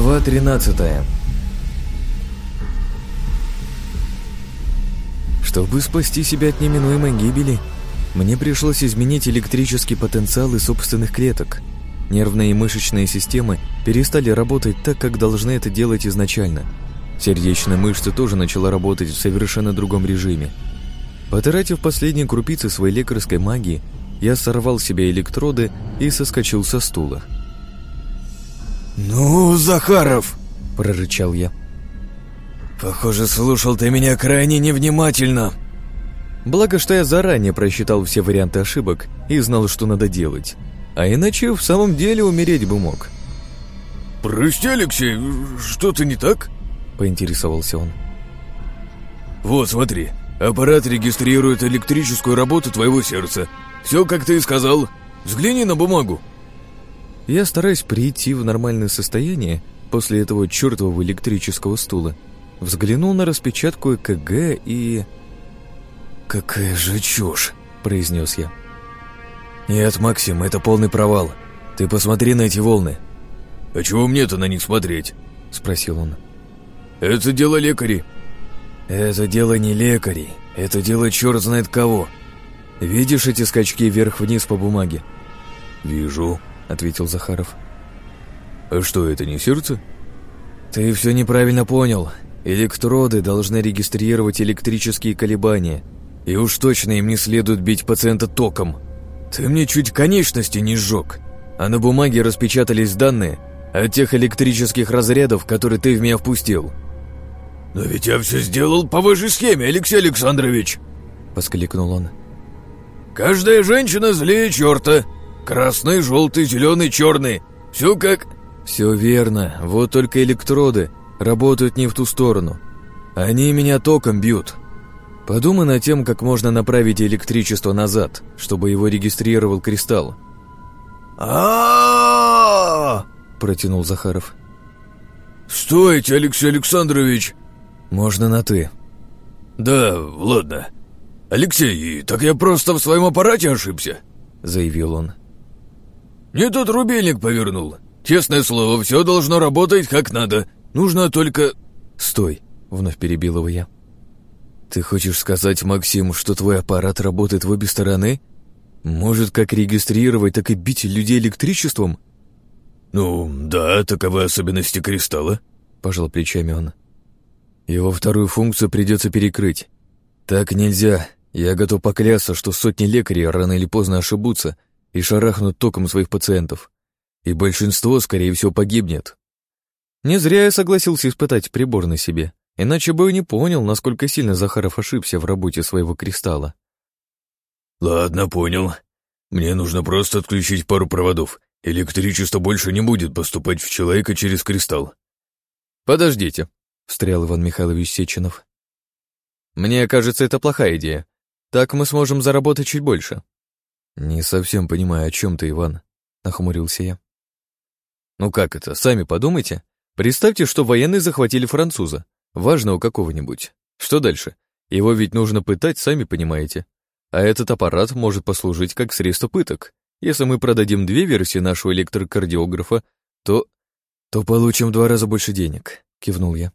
Глава 13 Чтобы спасти себя от неминуемой гибели, мне пришлось изменить электрический потенциал из собственных клеток. Нервные и мышечные системы перестали работать так, как должны это делать изначально. Сердечная мышца тоже начала работать в совершенно другом режиме. Потратив последние крупицы своей лекарской магии, я сорвал себе электроды и соскочил со стула. «Ну, Захаров!» – прорычал я. «Похоже, слушал ты меня крайне невнимательно!» Благо, что я заранее просчитал все варианты ошибок и знал, что надо делать. А иначе в самом деле умереть бы мог. «Прости, Алексей, что-то не так?» – поинтересовался он. «Вот, смотри, аппарат регистрирует электрическую работу твоего сердца. Все, как ты и сказал. Взгляни на бумагу». Я стараюсь прийти в нормальное состояние после этого чертового электрического стула. Взглянул на распечатку ЭКГ и... «Какая же чушь!» – произнес я. «Нет, Максим, это полный провал. Ты посмотри на эти волны». «А чего мне-то на них смотреть?» – спросил он. «Это дело лекарей». «Это дело не лекарей, это дело черт знает кого. Видишь эти скачки вверх-вниз по бумаге?» «Вижу», — ответил Захаров. «А что, это не сердце?» «Ты все неправильно понял. Электроды должны регистрировать электрические колебания, и уж точно им не следует бить пациента током. Ты мне чуть конечности не сжег, а на бумаге распечатались данные от тех электрических разрядов, которые ты в меня впустил». «Но ведь я все сделал по вашей схеме, Алексей Александрович!» — воскликнул он. «Каждая женщина злее черта, Красный, желтый, зеленый, черный. Все как...» «Все верно. Вот только электроды работают не в ту сторону. Они меня током бьют. Подумай над тем, как можно направить электричество назад, чтобы его регистрировал кристалл». а протянул Захаров. «Стойте, Алексей Александрович!» «Можно на «ты». «Да, ладно. Алексей, так я просто в своем аппарате ошибся», — заявил он. «Не тот рубильник повернул. Честное слово, все должно работать как надо. Нужно только...» «Стой!» — вновь перебил его я. «Ты хочешь сказать, Максим, что твой аппарат работает в обе стороны? Может как регистрировать, так и бить людей электричеством?» «Ну, да, таковы особенности кристалла», — пожал плечами он. «Его вторую функцию придется перекрыть. Так нельзя. Я готов поклясться, что сотни лекарей рано или поздно ошибутся, и шарахнут током своих пациентов. И большинство, скорее всего, погибнет. Не зря я согласился испытать прибор на себе, иначе бы и не понял, насколько сильно Захаров ошибся в работе своего кристалла. «Ладно, понял. Мне нужно просто отключить пару проводов. Электричество больше не будет поступать в человека через кристалл». «Подождите», — встрял Иван Михайлович Сеченов. «Мне кажется, это плохая идея. Так мы сможем заработать чуть больше. «Не совсем понимаю, о чем ты, Иван», — нахмурился я. «Ну как это, сами подумайте. Представьте, что военные захватили француза, важного какого-нибудь. Что дальше? Его ведь нужно пытать, сами понимаете. А этот аппарат может послужить как средство пыток. Если мы продадим две версии нашего электрокардиографа, то... то получим в два раза больше денег», — кивнул я.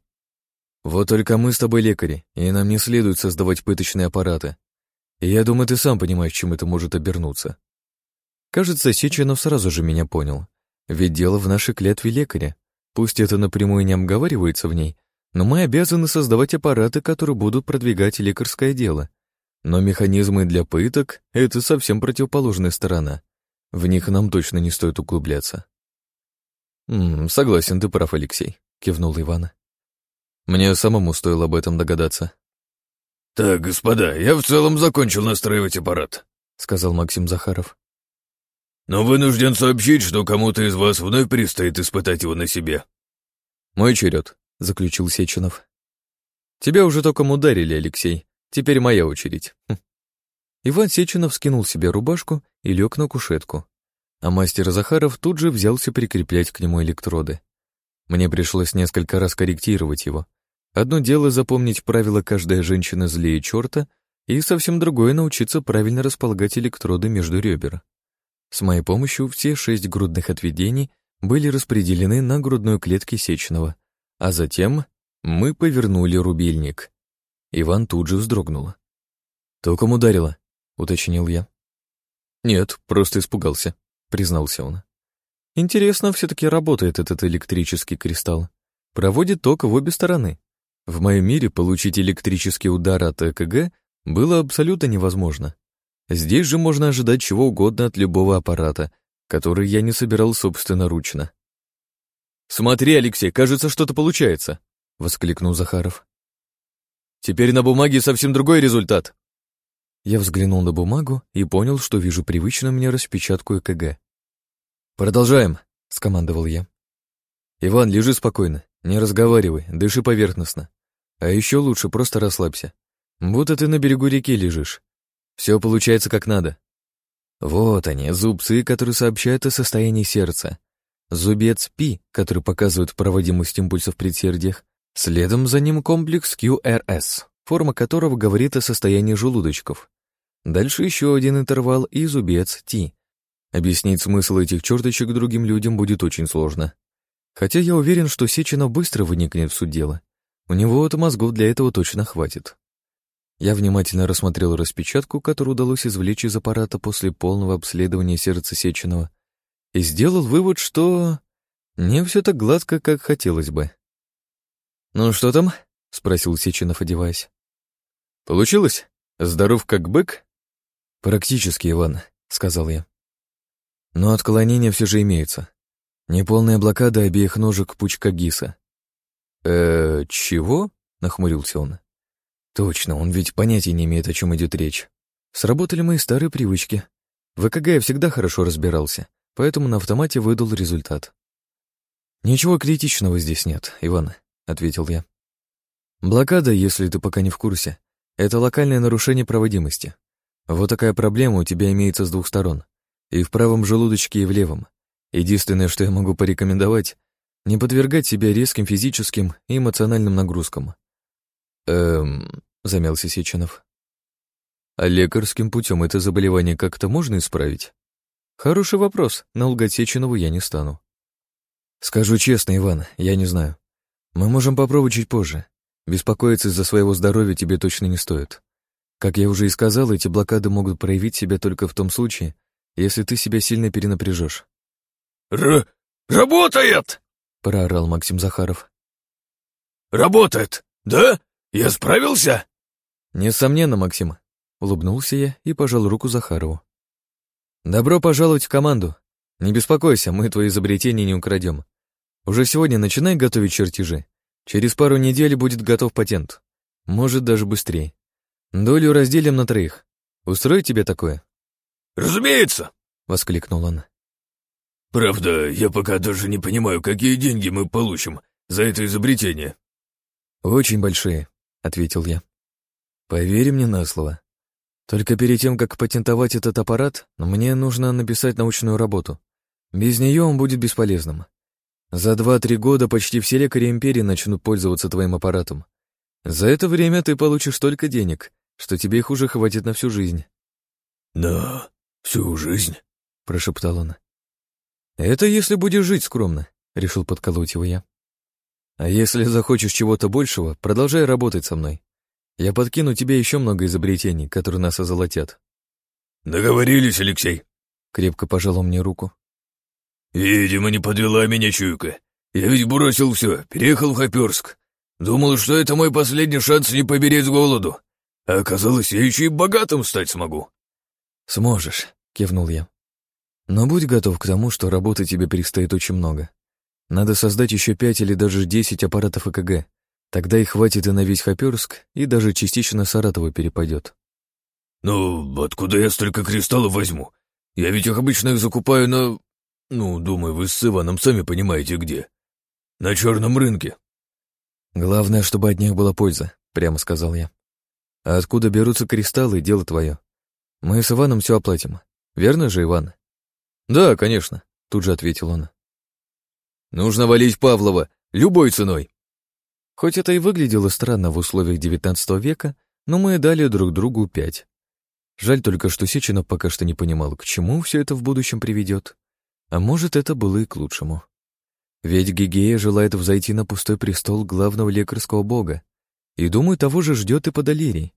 «Вот только мы с тобой лекари, и нам не следует создавать пыточные аппараты. Я думаю, ты сам понимаешь, чем это может обернуться. Кажется, Сеченов сразу же меня понял. Ведь дело в нашей клятве лекаря. Пусть это напрямую не обговаривается в ней, но мы обязаны создавать аппараты, которые будут продвигать лекарское дело. Но механизмы для пыток — это совсем противоположная сторона. В них нам точно не стоит углубляться. «М -м, «Согласен, ты прав, Алексей», — кивнул Иван. «Мне самому стоило об этом догадаться. «Так, господа, я в целом закончил настраивать аппарат», — сказал Максим Захаров. «Но вынужден сообщить, что кому-то из вас вновь предстоит испытать его на себе». «Мой черед», — заключил Сеченов. «Тебя уже током ударили, Алексей. Теперь моя очередь». Хм. Иван Сеченов скинул себе рубашку и лег на кушетку, а мастер Захаров тут же взялся прикреплять к нему электроды. Мне пришлось несколько раз корректировать его, Одно дело запомнить правила «каждая женщина злее черта», и совсем другое научиться правильно располагать электроды между ребер. С моей помощью все шесть грудных отведений были распределены на грудной клетке Сечного, а затем мы повернули рубильник. Иван тут же вздрогнул. «Током ударило», — уточнил я. «Нет, просто испугался», — признался он. «Интересно, все-таки работает этот электрический кристалл. Проводит ток в обе стороны. В моем мире получить электрический удар от ЭКГ было абсолютно невозможно. Здесь же можно ожидать чего угодно от любого аппарата, который я не собирал собственноручно. «Смотри, Алексей, кажется, что-то получается», — воскликнул Захаров. «Теперь на бумаге совсем другой результат». Я взглянул на бумагу и понял, что вижу привычную мне распечатку ЭКГ. «Продолжаем», — скомандовал я. «Иван, лежи спокойно, не разговаривай, дыши поверхностно. А еще лучше просто расслабься. Будто ты на берегу реки лежишь. Все получается как надо. Вот они, зубцы, которые сообщают о состоянии сердца. Зубец Пи, который показывает проводимость импульсов в предсердиях. Следом за ним комплекс QRS, форма которого говорит о состоянии желудочков. Дальше еще один интервал и зубец Т. Объяснить смысл этих черточек другим людям будет очень сложно. Хотя я уверен, что Сечина быстро выникнет в суть дела. У него вот мозгов для этого точно хватит. Я внимательно рассмотрел распечатку, которую удалось извлечь из аппарата после полного обследования сердца Сеченова, и сделал вывод, что не все так гладко, как хотелось бы. «Ну что там?» — спросил Сеченов, одеваясь. «Получилось? Здоров как бык?» «Практически, Иван», — сказал я. «Но отклонения все же имеются. Неполная блокада обеих ножек пучка ГИСа». «Э, чего?» — нахмурился он. Точно, он ведь понятия не имеет, о чем идет речь. Сработали мои старые привычки. В ЭКГ я всегда хорошо разбирался, поэтому на автомате выдал результат. «Ничего критичного здесь нет, Иван», — ответил я. «Блокада, если ты пока не в курсе, это локальное нарушение проводимости. Вот такая проблема у тебя имеется с двух сторон, и в правом желудочке, и в левом. Единственное, что я могу порекомендовать, не подвергать себя резким физическим и эмоциональным нагрузкам. Эм, замялся Сеченов. А лекарским путем это заболевание как-то можно исправить? Хороший вопрос, но лгать Сеченову я не стану. Скажу честно, Иван, я не знаю. Мы можем попробовать чуть позже. Беспокоиться из-за своего здоровья тебе точно не стоит. Как я уже и сказал, эти блокады могут проявить себя только в том случае, если ты себя сильно перенапряжешь. Р «Работает!» — проорал Максим Захаров. «Работает, да? «Я справился?» «Несомненно, Максим», — улыбнулся я и пожал руку Захарову. «Добро пожаловать в команду. Не беспокойся, мы твои изобретения не украдем. Уже сегодня начинай готовить чертежи. Через пару недель будет готов патент. Может, даже быстрее. Долю разделим на троих. Устроит тебе такое?» «Разумеется!» — воскликнул он. «Правда, я пока даже не понимаю, какие деньги мы получим за это изобретение». «Очень большие», ответил я. Поверь мне на слово. Только перед тем, как патентовать этот аппарат, мне нужно написать научную работу. Без нее он будет бесполезным. За два-три года почти все лекари империи начнут пользоваться твоим аппаратом. За это время ты получишь столько денег, что тебе их уже хватит на всю жизнь. «Да, всю жизнь», — прошептал он. «Это если будешь жить скромно», — решил подколоть его я. А если захочешь чего-то большего, продолжай работать со мной. Я подкину тебе еще много изобретений, которые нас озолотят. Договорились, Алексей. Крепко пожал мне руку. Видимо, не подвела меня чуйка. Я ведь бросил все, переехал в Хоперск. Думал, что это мой последний шанс не побереть с голоду. А оказалось, я еще и богатым стать смогу. Сможешь, кивнул я. Но будь готов к тому, что работы тебе предстоит очень много. Надо создать еще пять или даже десять аппаратов ЭКГ. Тогда их хватит и на весь Хоперск, и даже частично Саратову перепадет. «Ну, откуда я столько кристаллов возьму? Я ведь их обычно их закупаю на... Ну, думаю, вы с Иваном сами понимаете где. На черном рынке». «Главное, чтобы от них была польза», — прямо сказал я. «А откуда берутся кристаллы, дело твое. Мы с Иваном все оплатим. Верно же, Иван?» «Да, конечно», — тут же ответил он. Нужно валить Павлова, любой ценой. Хоть это и выглядело странно в условиях XIX века, но мы дали друг другу пять. Жаль только, что Сеченов пока что не понимал, к чему все это в будущем приведет. А может, это было и к лучшему. Ведь Гигея желает взойти на пустой престол главного лекарского бога, и, думаю, того же ждет и Подолерий.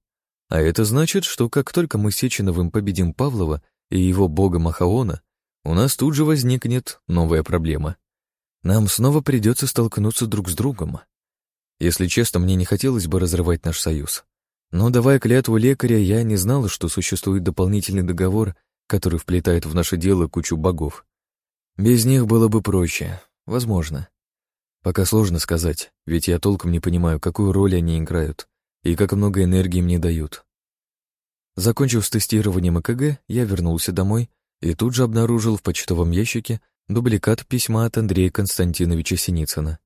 А это значит, что как только мы с Сеченовым победим Павлова и его бога Махаона, у нас тут же возникнет новая проблема. Нам снова придется столкнуться друг с другом. Если честно, мне не хотелось бы разрывать наш союз. Но, давая клятву лекаря, я не знал, что существует дополнительный договор, который вплетает в наше дело кучу богов. Без них было бы проще. Возможно. Пока сложно сказать, ведь я толком не понимаю, какую роль они играют и как много энергии мне дают. Закончив с тестированием ЭКГ, я вернулся домой и тут же обнаружил в почтовом ящике дубликат письма от Андрея Константиновича Синицына.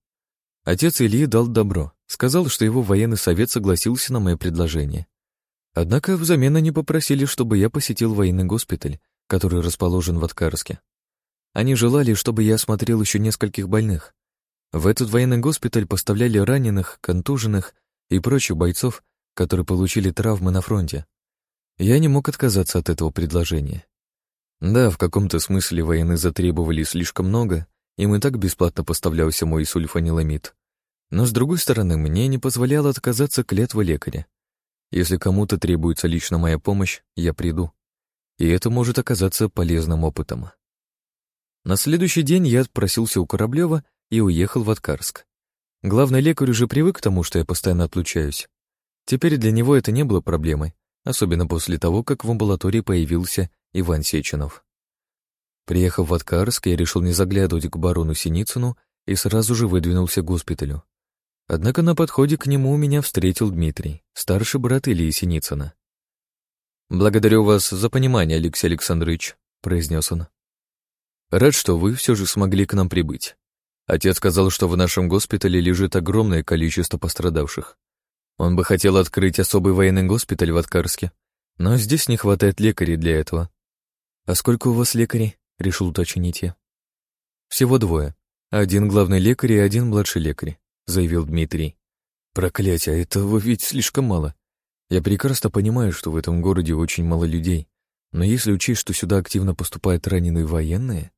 Отец Ильи дал добро, сказал, что его военный совет согласился на мое предложение. Однако взамен они попросили, чтобы я посетил военный госпиталь, который расположен в Откарске. Они желали, чтобы я осмотрел еще нескольких больных. В этот военный госпиталь поставляли раненых, контуженных и прочих бойцов, которые получили травмы на фронте. Я не мог отказаться от этого предложения. Да, в каком-то смысле военные затребовали слишком много, им и так бесплатно поставлялся мой сульфаниламид. Но, с другой стороны, мне не позволяло отказаться клятва лекаря. Если кому-то требуется лично моя помощь, я приду. И это может оказаться полезным опытом. На следующий день я отпросился у Кораблева и уехал в Откарск. Главный лекарь уже привык к тому, что я постоянно отлучаюсь. Теперь для него это не было проблемой, особенно после того, как в амбулатории появился Иван Сеченов. Приехав в Откарск, я решил не заглядывать к барону Синицыну и сразу же выдвинулся к госпиталю. Однако на подходе к нему меня встретил Дмитрий, старший брат Ильи Синицына. «Благодарю вас за понимание, Алексей Александрович», — произнес он. «Рад, что вы все же смогли к нам прибыть. Отец сказал, что в нашем госпитале лежит огромное количество пострадавших. Он бы хотел открыть особый военный госпиталь в Откарске, но здесь не хватает лекарей для этого. «А сколько у вас лекарей?» — решил уточнить я. «Всего двое. Один главный лекарь и один младший лекарь», — заявил Дмитрий. «Проклятие, этого ведь слишком мало. Я прекрасно понимаю, что в этом городе очень мало людей, но если учесть, что сюда активно поступают раненые военные,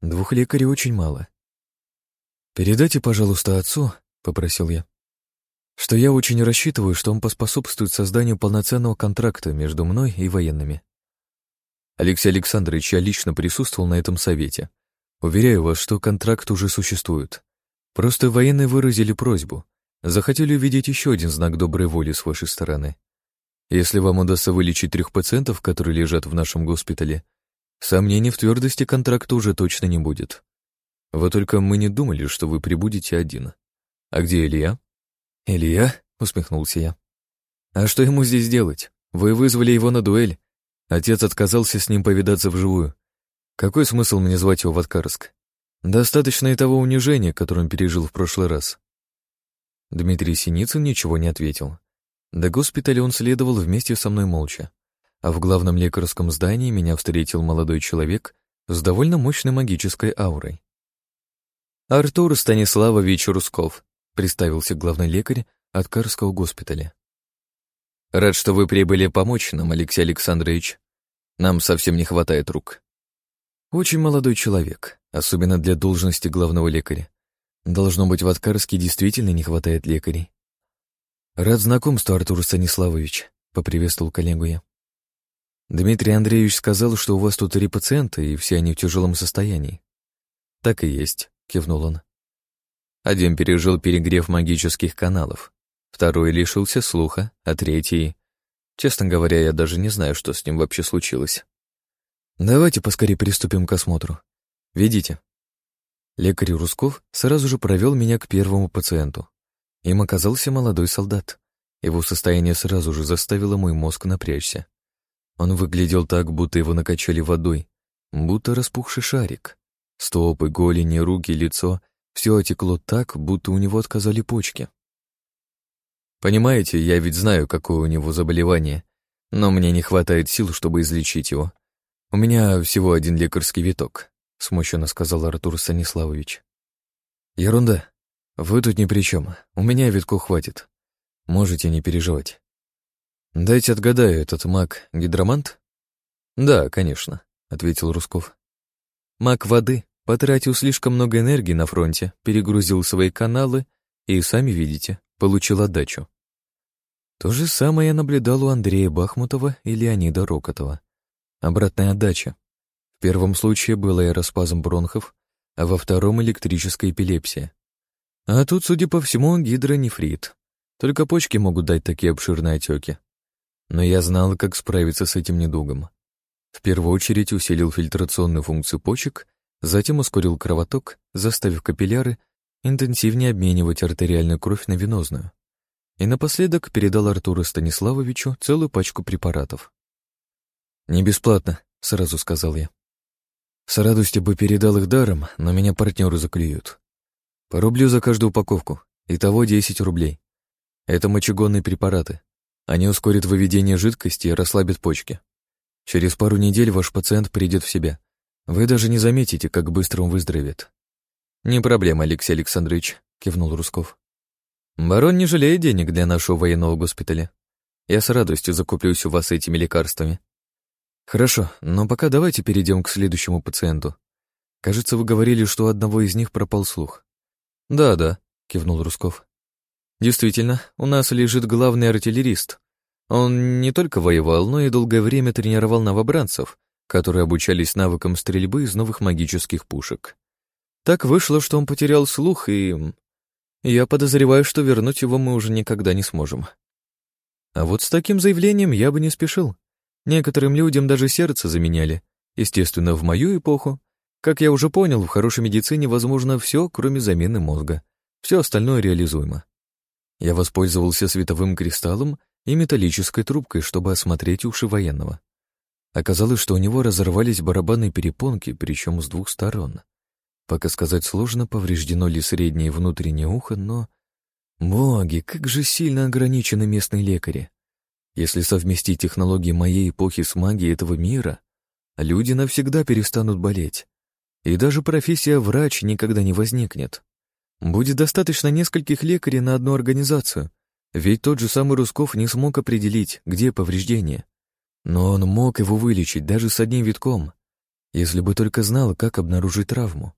двух лекарей очень мало». «Передайте, пожалуйста, отцу», — попросил я, что я очень рассчитываю, что он поспособствует созданию полноценного контракта между мной и военными. Алексей Александрович, я лично присутствовал на этом совете. Уверяю вас, что контракт уже существует. Просто военные выразили просьбу. Захотели увидеть еще один знак доброй воли с вашей стороны. Если вам удастся вылечить трех пациентов, которые лежат в нашем госпитале, сомнений в твердости контракта уже точно не будет. Вот только мы не думали, что вы прибудете один. А где Илья? «Илья?» — усмехнулся я. «А что ему здесь делать? Вы вызвали его на дуэль. Отец отказался с ним повидаться вживую. Какой смысл мне звать его в Откарск? Достаточно и того унижения, которое он пережил в прошлый раз». Дмитрий Синицын ничего не ответил. До госпиталя он следовал вместе со мной молча. А в главном лекарском здании меня встретил молодой человек с довольно мощной магической аурой. Артур Станиславович Русков, представился главный лекарь от Карского госпиталя. «Рад, что вы прибыли помочь нам, Алексей Александрович. Нам совсем не хватает рук». Очень молодой человек, особенно для должности главного лекаря. Должно быть, в Откарске действительно не хватает лекарей. «Рад знакомству, Артур Станиславович», — поприветствовал коллегу я. «Дмитрий Андреевич сказал, что у вас тут три пациента, и все они в тяжелом состоянии». «Так и есть», — кивнул он. Один пережил перегрев магических каналов, второй лишился слуха, а третий... Честно говоря, я даже не знаю, что с ним вообще случилось. Давайте поскорее приступим к осмотру. Ведите. Лекарь Русков сразу же провел меня к первому пациенту. Им оказался молодой солдат. Его состояние сразу же заставило мой мозг напрячься. Он выглядел так, будто его накачали водой, будто распухший шарик. Стопы, голени, руки, лицо все отекло так, будто у него отказали почки. Понимаете, я ведь знаю, какое у него заболевание, но мне не хватает сил, чтобы излечить его. У меня всего один лекарский виток, смущенно сказал Артур Станиславович. Ерунда. Вы тут ни при чем. У меня витку хватит. Можете не переживать. Дайте отгадаю, этот маг гидромант? Да, конечно, ответил Русков. Маг воды, Потратил слишком много энергии на фронте, перегрузил свои каналы и, сами видите, получил отдачу. То же самое я наблюдал у Андрея Бахмутова и Леонида Рокотова. Обратная отдача. В первом случае был аэроспазм бронхов, а во втором — электрическая эпилепсия. А тут, судя по всему, гидронефрит. Только почки могут дать такие обширные отеки. Но я знал, как справиться с этим недугом. В первую очередь усилил фильтрационную функцию почек, затем ускорил кровоток, заставив капилляры интенсивнее обменивать артериальную кровь на венозную. И напоследок передал Артуру Станиславовичу целую пачку препаратов. «Не бесплатно», — сразу сказал я. «С радостью бы передал их даром, но меня партнеры заклюют. По рублю за каждую упаковку, итого 10 рублей. Это мочегонные препараты. Они ускорят выведение жидкости и расслабят почки. Через пару недель ваш пациент придет в себя. Вы даже не заметите, как быстро он выздоровеет. «Не проблема, Алексей Александрович», — кивнул Русков. «Барон не жалеет денег для нашего военного госпиталя. Я с радостью закуплюсь у вас этими лекарствами». «Хорошо, но пока давайте перейдем к следующему пациенту. Кажется, вы говорили, что у одного из них пропал слух». «Да-да», — кивнул Русков. Действительно, у нас лежит главный артиллерист. Он не только воевал, но и долгое время тренировал новобранцев, которые обучались навыкам стрельбы из новых магических пушек. Так вышло, что он потерял слух, и... Я подозреваю, что вернуть его мы уже никогда не сможем. А вот с таким заявлением я бы не спешил. Некоторым людям даже сердце заменяли. Естественно, в мою эпоху. Как я уже понял, в хорошей медицине возможно все, кроме замены мозга. Все остальное реализуемо. Я воспользовался световым кристаллом и металлической трубкой, чтобы осмотреть уши военного. Оказалось, что у него разорвались барабанные перепонки, причем с двух сторон. Пока сказать сложно, повреждено ли среднее и внутреннее ухо, но... Боги, как же сильно ограничены местные лекари. Если совместить технологии моей эпохи с магией этого мира, люди навсегда перестанут болеть. И даже профессия врач никогда не возникнет. Будет достаточно нескольких лекарей на одну организацию, ведь тот же самый Русков не смог определить, где повреждение. Но он мог его вылечить даже с одним витком, если бы только знал, как обнаружить травму.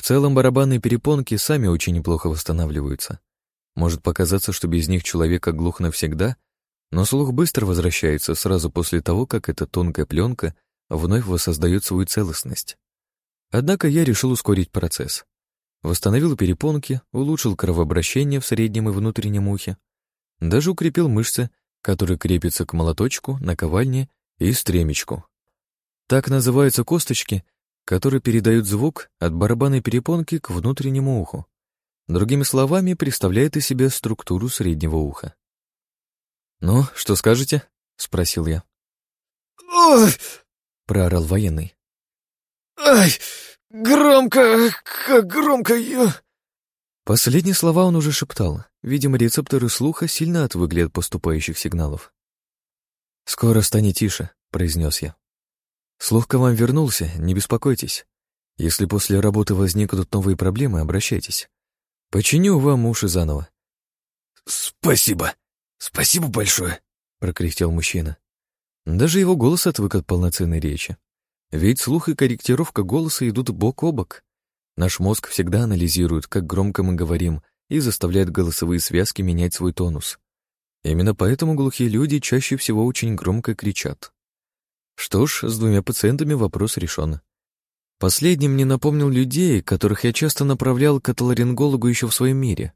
В целом барабанные перепонки сами очень неплохо восстанавливаются. Может показаться, что без них человек оглух навсегда, но слух быстро возвращается сразу после того, как эта тонкая пленка вновь воссоздает свою целостность. Однако я решил ускорить процесс. Восстановил перепонки, улучшил кровообращение в среднем и внутреннем ухе. Даже укрепил мышцы, которые крепятся к молоточку, наковальне и стремечку. Так называются косточки, которые передают звук от барабанной перепонки к внутреннему уху. Другими словами, представляет из себя структуру среднего уха. «Ну, что скажете?» — спросил я. «Ой!» — проорал военный. «Ай! Громко! Как громко я...» Последние слова он уже шептал. Видимо, рецепторы слуха сильно отвыкли от поступающих сигналов. «Скоро станет тише», — произнес я. «Слух к вам вернулся, не беспокойтесь. Если после работы возникнут новые проблемы, обращайтесь. Починю вам уши заново». «Спасибо! Спасибо большое!» — прокряхтел мужчина. Даже его голос отвык от полноценной речи. Ведь слух и корректировка голоса идут бок о бок. Наш мозг всегда анализирует, как громко мы говорим, и заставляет голосовые связки менять свой тонус. Именно поэтому глухие люди чаще всего очень громко кричат. Что ж, с двумя пациентами вопрос решен. Последним мне напомнил людей, которых я часто направлял к отоларингологу еще в своем мире.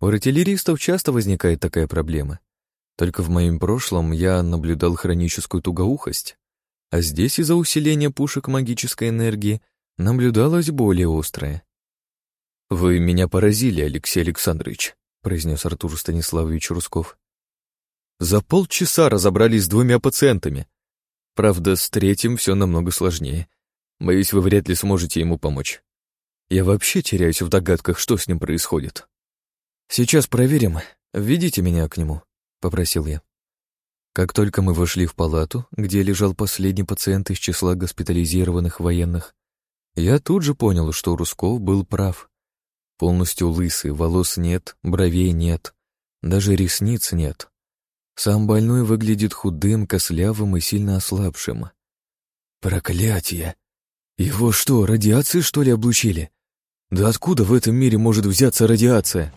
У артиллеристов часто возникает такая проблема. Только в моем прошлом я наблюдал хроническую тугоухость, а здесь из-за усиления пушек магической энергии наблюдалось более острое. «Вы меня поразили, Алексей Александрович», — произнес Артур Станиславович Русков. «За полчаса разобрались с двумя пациентами. Правда, с третьим все намного сложнее. Боюсь, вы вряд ли сможете ему помочь. Я вообще теряюсь в догадках, что с ним происходит». «Сейчас проверим. Введите меня к нему», — попросил я. Как только мы вошли в палату, где лежал последний пациент из числа госпитализированных военных, я тут же понял, что Русков был прав. Полностью лысый, волос нет, бровей нет, даже ресниц нет. Сам больной выглядит худым, кослявым и сильно ослабшим. Проклятие! Его что, радиацией, что ли, облучили? Да откуда в этом мире может взяться радиация?